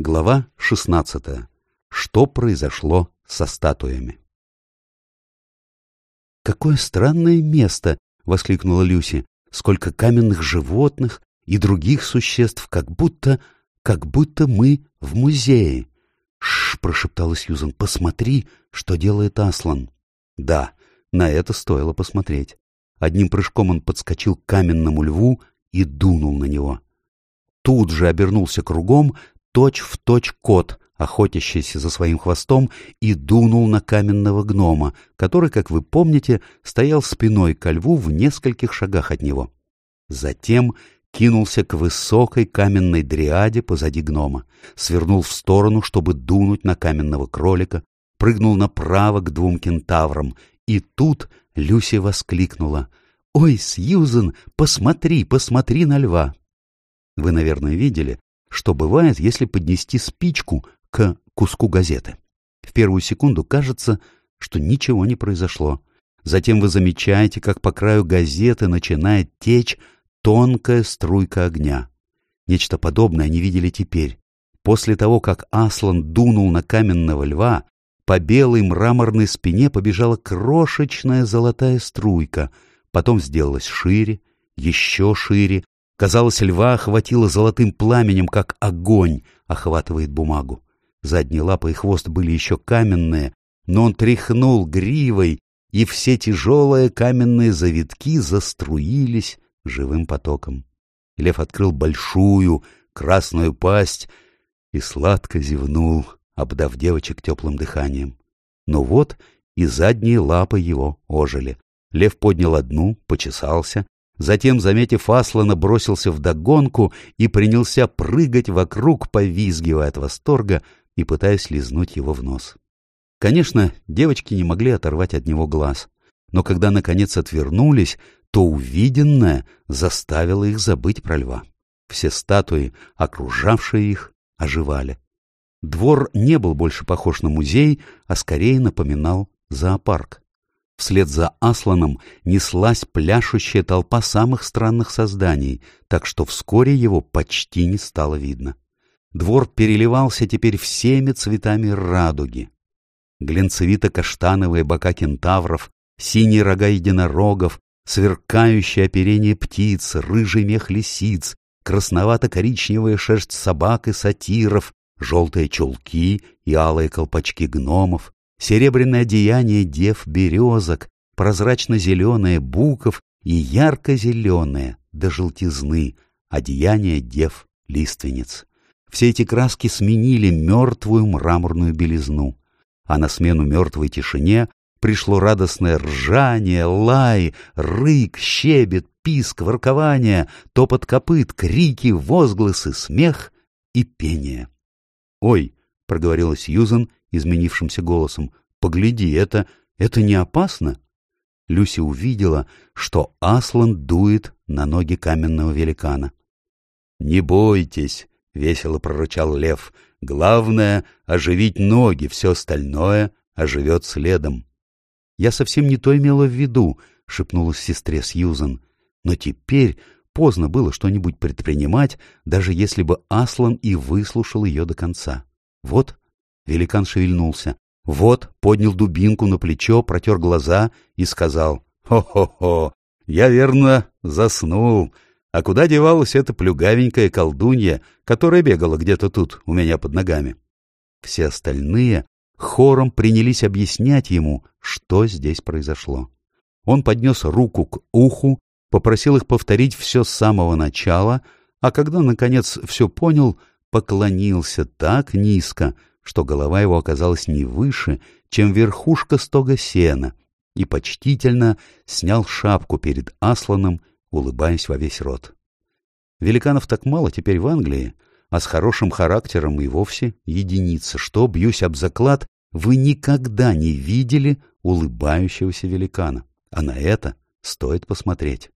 Глава 16. Что произошло со статуями? «Какое странное место!» — воскликнула Люси. «Сколько каменных животных и других существ, как будто... как будто мы в музее!» «Шш!» — прошептала Сьюзан. «Посмотри, что делает Аслан!» Да, на это стоило посмотреть. Одним прыжком он подскочил к каменному льву и дунул на него. Тут же обернулся кругом, точь-в-точь кот, охотящийся за своим хвостом, и дунул на каменного гнома, который, как вы помните, стоял спиной ко льву в нескольких шагах от него. Затем кинулся к высокой каменной дриаде позади гнома, свернул в сторону, чтобы дунуть на каменного кролика, прыгнул направо к двум кентаврам, и тут Люси воскликнула «Ой, Сьюзен, посмотри, посмотри на льва!» Вы, наверное, видели, что бывает, если поднести спичку к куску газеты. В первую секунду кажется, что ничего не произошло. Затем вы замечаете, как по краю газеты начинает течь тонкая струйка огня. Нечто подобное они видели теперь. После того, как Аслан дунул на каменного льва, по белой мраморной спине побежала крошечная золотая струйка, потом сделалась шире, еще шире, Казалось, льва охватило золотым пламенем, как огонь охватывает бумагу. Задние лапы и хвост были еще каменные, но он тряхнул гривой, и все тяжелые каменные завитки заструились живым потоком. Лев открыл большую красную пасть и сладко зевнул, обдав девочек теплым дыханием. Но вот и задние лапы его ожили. Лев поднял одну, почесался, Затем, заметив Аслана, бросился в догонку и принялся прыгать вокруг, повизгивая от восторга и пытаясь лизнуть его в нос. Конечно, девочки не могли оторвать от него глаз, но когда, наконец, отвернулись, то увиденное заставило их забыть про льва. Все статуи, окружавшие их, оживали. Двор не был больше похож на музей, а скорее напоминал зоопарк. Вслед за Асланом неслась пляшущая толпа самых странных созданий, так что вскоре его почти не стало видно. Двор переливался теперь всеми цветами радуги. Глинцевито-каштановые бока кентавров, синие рога единорогов, сверкающее оперение птиц, рыжий мех лисиц, красновато-коричневая шерсть собак и сатиров, желтые чулки и алые колпачки гномов, серебряное одеяние дев-березок, прозрачно-зеленое буков и ярко-зеленое до желтизны одеяние дев-лиственниц. Все эти краски сменили мертвую мраморную белизну, а на смену мертвой тишине пришло радостное ржание, лай, рык, щебет, писк, воркование, топот копыт, крики, возгласы, смех и пение. «Ой!» — проговорила Сьюзан изменившимся голосом. «Погляди, это... это не опасно?» Люси увидела, что Аслан дует на ноги каменного великана. «Не бойтесь!» — весело прорычал лев. «Главное — оживить ноги, все остальное оживет следом». «Я совсем не то имела в виду», — шепнула сестре Сьюзан. «Но теперь поздно было что-нибудь предпринимать, даже если бы Аслан и выслушал ее до конца. Вот Великан шевельнулся. Вот, поднял дубинку на плечо, протер глаза и сказал. «Хо-хо-хо! Я, верно, заснул. А куда девалась эта плюгавенькая колдунья, которая бегала где-то тут, у меня под ногами?» Все остальные хором принялись объяснять ему, что здесь произошло. Он поднес руку к уху, попросил их повторить все с самого начала, а когда, наконец, все понял, поклонился так низко, что голова его оказалась не выше, чем верхушка стога сена, и почтительно снял шапку перед Асланом, улыбаясь во весь рот. Великанов так мало теперь в Англии, а с хорошим характером и вовсе единица, что, бьюсь об заклад, вы никогда не видели улыбающегося великана, а на это стоит посмотреть.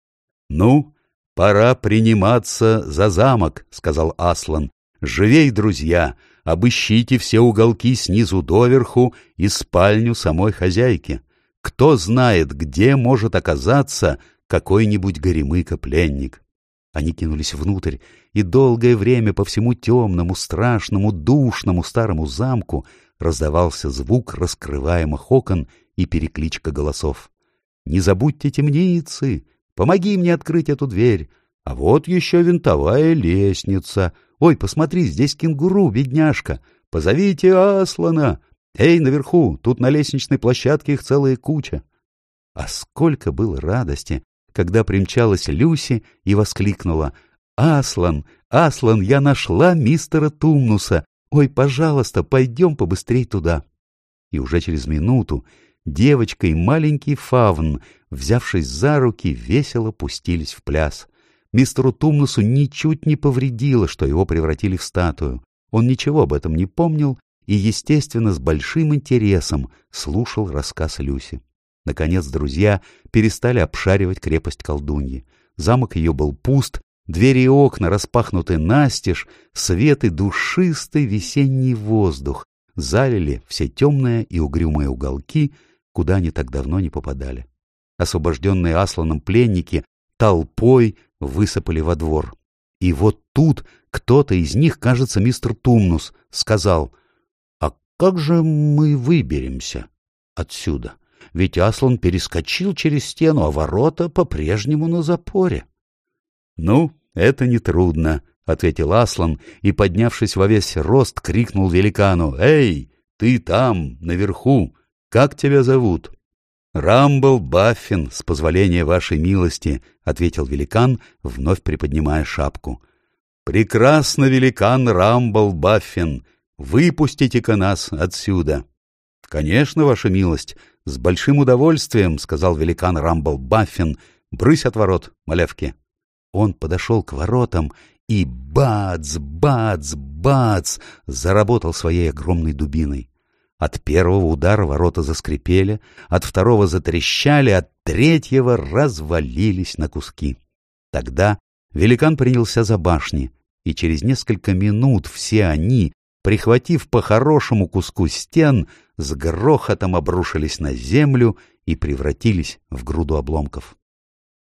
— Ну, пора приниматься за замок, — сказал Аслан. — Живей, друзья, обыщите все уголки снизу доверху и спальню самой хозяйки. Кто знает, где может оказаться какой-нибудь горемыка-пленник. Они кинулись внутрь, и долгое время по всему темному, страшному, душному старому замку раздавался звук раскрываемых окон и перекличка голосов. «Не забудьте темницы! Помоги мне открыть эту дверь! А вот еще винтовая лестница! Ой, посмотри, здесь кенгуру, бедняжка! Позовите Аслана! Эй, наверху, тут на лестничной площадке их целая куча!» А сколько было радости, когда примчалась Люси и воскликнула «Аслан, Аслан, я нашла мистера Тумнуса! Ой, пожалуйста, пойдем побыстрей туда!» И уже через минуту девочка и маленький фавн, взявшись за руки, весело пустились в пляс. Мистеру Тумнусу ничуть не повредило, что его превратили в статую. Он ничего об этом не помнил и, естественно, с большим интересом слушал рассказ Люси. Наконец друзья перестали обшаривать крепость колдуньи. Замок ее был пуст, двери и окна распахнуты настежь, свет и душистый весенний воздух залили все темные и угрюмые уголки, куда они так давно не попадали. Освобожденные Асланом пленники толпой высыпали во двор. И вот тут кто-то из них, кажется, мистер Тумнус, сказал, «А как же мы выберемся отсюда?» ведь Аслан перескочил через стену, а ворота по-прежнему на запоре. — Ну, это нетрудно, — ответил Аслан и, поднявшись во весь рост, крикнул великану. — Эй, ты там, наверху, как тебя зовут? — Рамбл Баффин, с позволения вашей милости, — ответил великан, вновь приподнимая шапку. — Прекрасно, великан Рамбл Баффин, выпустите-ка нас отсюда. — Конечно, ваша милость, — С большим удовольствием, — сказал великан Рамбл Баффин, — брысь от ворот, малявки. Он подошел к воротам и бац, бац, бац заработал своей огромной дубиной. От первого удара ворота заскрипели, от второго затрещали, от третьего развалились на куски. Тогда великан принялся за башни, и через несколько минут все они, прихватив по хорошему куску стен, с грохотом обрушились на землю и превратились в груду обломков.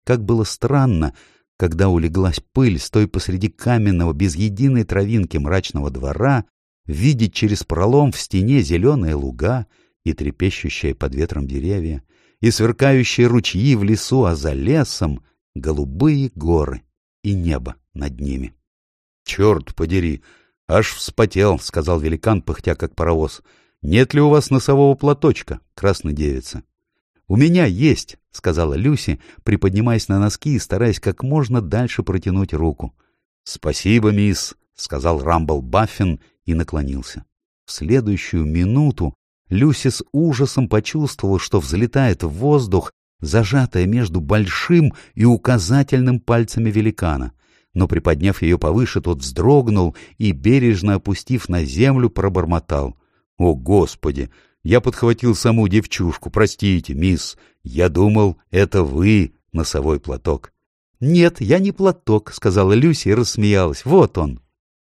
Как было странно, когда улеглась пыль, стоя посреди каменного, без единой травинки мрачного двора, видеть через пролом в стене зеленые луга и трепещущие под ветром деревья, и сверкающие ручьи в лесу, а за лесом голубые горы и небо над ними. — Черт подери! Аж вспотел, — сказал великан, пыхтя как паровоз. Нет ли у вас носового платочка, красная девица? — У меня есть, — сказала Люси, приподнимаясь на носки и стараясь как можно дальше протянуть руку. — Спасибо, мисс, — сказал Рамбл Баффин и наклонился. В следующую минуту Люси с ужасом почувствовала, что взлетает в воздух, зажатая между большим и указательным пальцами великана. Но, приподняв ее повыше, тот вздрогнул и, бережно опустив на землю, пробормотал — о, Господи! Я подхватил саму девчушку. Простите, мисс. Я думал, это вы, носовой платок. — Нет, я не платок, — сказала Люси и рассмеялась. Вот он.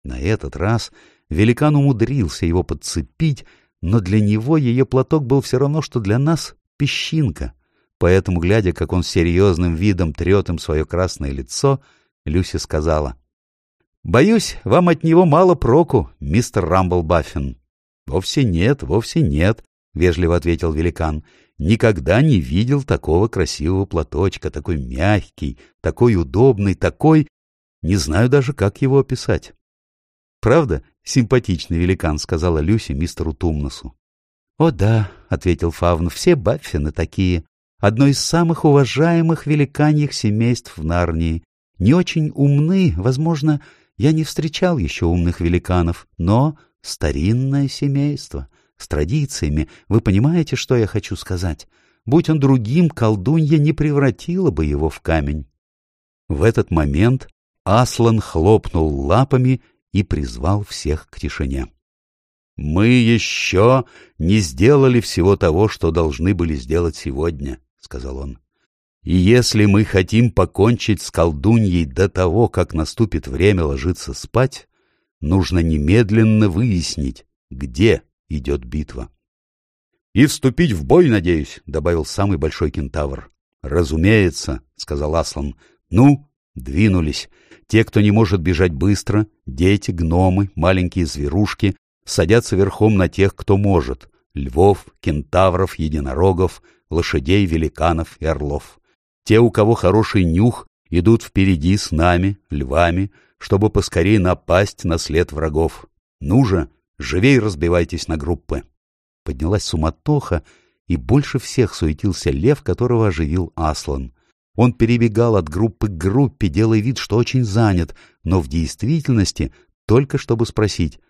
На этот раз великан умудрился его подцепить, но для него ее платок был все равно, что для нас песчинка. Поэтому, глядя, как он серьезным видом трет им свое красное лицо, Люси сказала, — Боюсь, вам от него мало проку, мистер Рамбл Баффин. «Вовсе нет, вовсе нет», — вежливо ответил великан. «Никогда не видел такого красивого платочка, такой мягкий, такой удобный, такой... Не знаю даже, как его описать». «Правда, симпатичный великан», — сказала Люси мистеру Тумносу. «О да», — ответил Фавн, — «все Баффины такие. Одно из самых уважаемых великаньих семейств в Нарнии. Не очень умны, возможно, я не встречал еще умных великанов, но Старинное семейство, с традициями. Вы понимаете, что я хочу сказать? Будь он другим, колдунья не превратила бы его в камень. В этот момент Аслан хлопнул лапами и призвал всех к тишине. «Мы еще не сделали всего того, что должны были сделать сегодня», — сказал он. «И если мы хотим покончить с колдуньей до того, как наступит время ложиться спать, Нужно немедленно выяснить, где идет битва. — И вступить в бой, надеюсь, — добавил самый большой кентавр. — Разумеется, — сказал Аслан. — Ну, Двинулись. Те, кто не может бежать быстро, дети, гномы, маленькие зверушки, садятся верхом на тех, кто может — львов, кентавров, единорогов, лошадей, великанов и орлов. Те, у кого хороший нюх, идут впереди с нами, львами, чтобы поскорее напасть на след врагов. Ну же, живей разбивайтесь на группы. Поднялась суматоха, и больше всех суетился лев, которого оживил Аслан. Он перебегал от группы к группе, делая вид, что очень занят, но в действительности только чтобы спросить.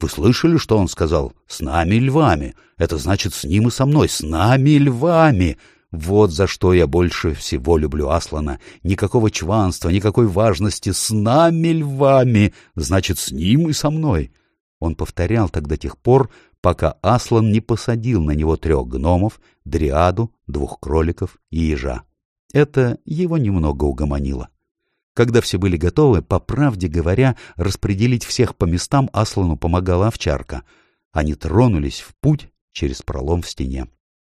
«Вы слышали, что он сказал? С нами львами. Это значит, с ним и со мной. С нами львами!» Вот за что я больше всего люблю Аслана. Никакого чванства, никакой важности. С нами львами, значит, с ним и со мной. Он повторял так до тех пор, пока Аслан не посадил на него трех гномов, дриаду, двух кроликов и ежа. Это его немного угомонило. Когда все были готовы, по правде говоря, распределить всех по местам Аслану помогала овчарка. Они тронулись в путь через пролом в стене.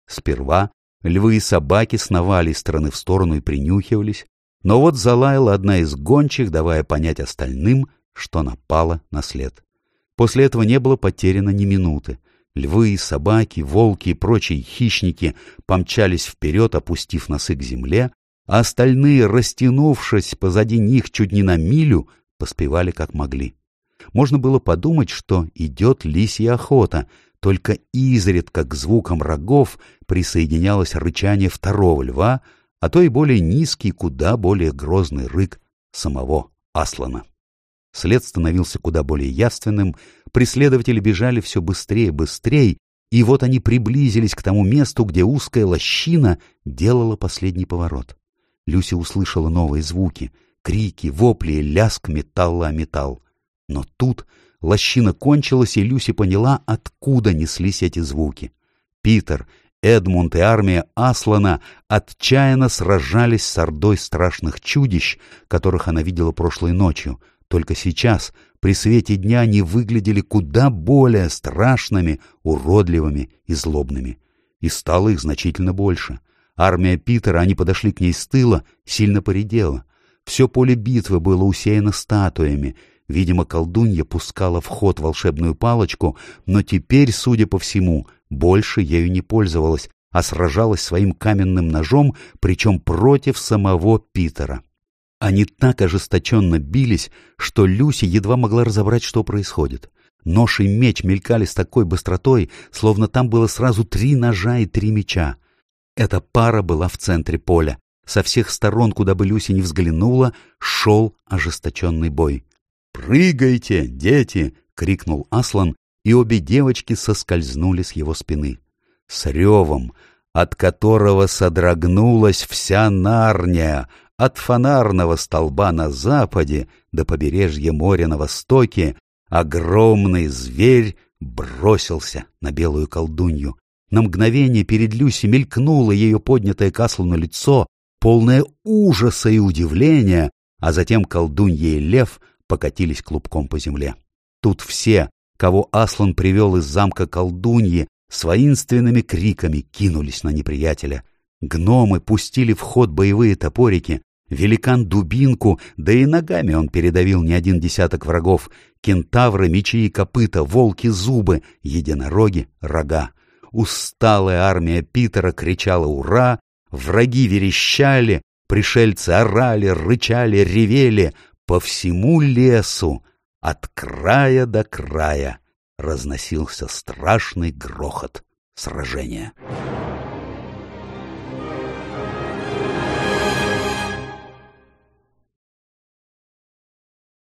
Сперва Львы и собаки сновали из стороны в сторону и принюхивались, но вот залаяла одна из гончих, давая понять остальным, что напала на след. После этого не было потеряно ни минуты. Львы, собаки, волки и прочие хищники помчались вперед, опустив носы к земле, а остальные, растянувшись позади них чуть не на милю, поспевали как могли. Можно было подумать, что идет лисья охота, только изредка к звукам рогов присоединялось рычание второго льва, а то и более низкий, куда более грозный рык самого Аслана. След становился куда более явственным, преследователи бежали все быстрее быстрее, и вот они приблизились к тому месту, где узкая лощина делала последний поворот. Люся услышала новые звуки — крики, вопли, ляск металла о металл. Но тут Лощина кончилась, и Люси поняла, откуда неслись эти звуки. Питер, Эдмунд и армия Аслана отчаянно сражались с ордой страшных чудищ, которых она видела прошлой ночью. Только сейчас, при свете дня, они выглядели куда более страшными, уродливыми и злобными. И стало их значительно больше. Армия Питера, они подошли к ней с тыла, сильно поредела. Все поле битвы было усеяно статуями — Видимо, колдунья пускала в ход волшебную палочку, но теперь, судя по всему, больше ею не пользовалась, а сражалась своим каменным ножом, причем против самого Питера. Они так ожесточенно бились, что Люси едва могла разобрать, что происходит. Нож и меч мелькали с такой быстротой, словно там было сразу три ножа и три меча. Эта пара была в центре поля. Со всех сторон, куда бы Люси не взглянула, шел ожесточенный бой. «Прыгайте, дети!» — крикнул Аслан, и обе девочки соскользнули с его спины. С ревом, от которого содрогнулась вся Нарния, от фонарного столба на западе до побережья моря на востоке, огромный зверь бросился на белую колдунью. На мгновение перед Люси мелькнуло ее поднятое к Аслану лицо, полное ужаса и удивления, а затем колдунья и лев — покатились клубком по земле. Тут все, кого Аслан привел из замка колдуньи, с воинственными криками кинулись на неприятеля. Гномы пустили в ход боевые топорики, великан дубинку, да и ногами он передавил не один десяток врагов, кентавры, мечи и копыта, волки зубы, единороги рога. Усталая армия Питера кричала «Ура!», враги верещали, пришельцы орали, рычали, ревели, по всему лесу, от края до края, разносился страшный грохот сражения.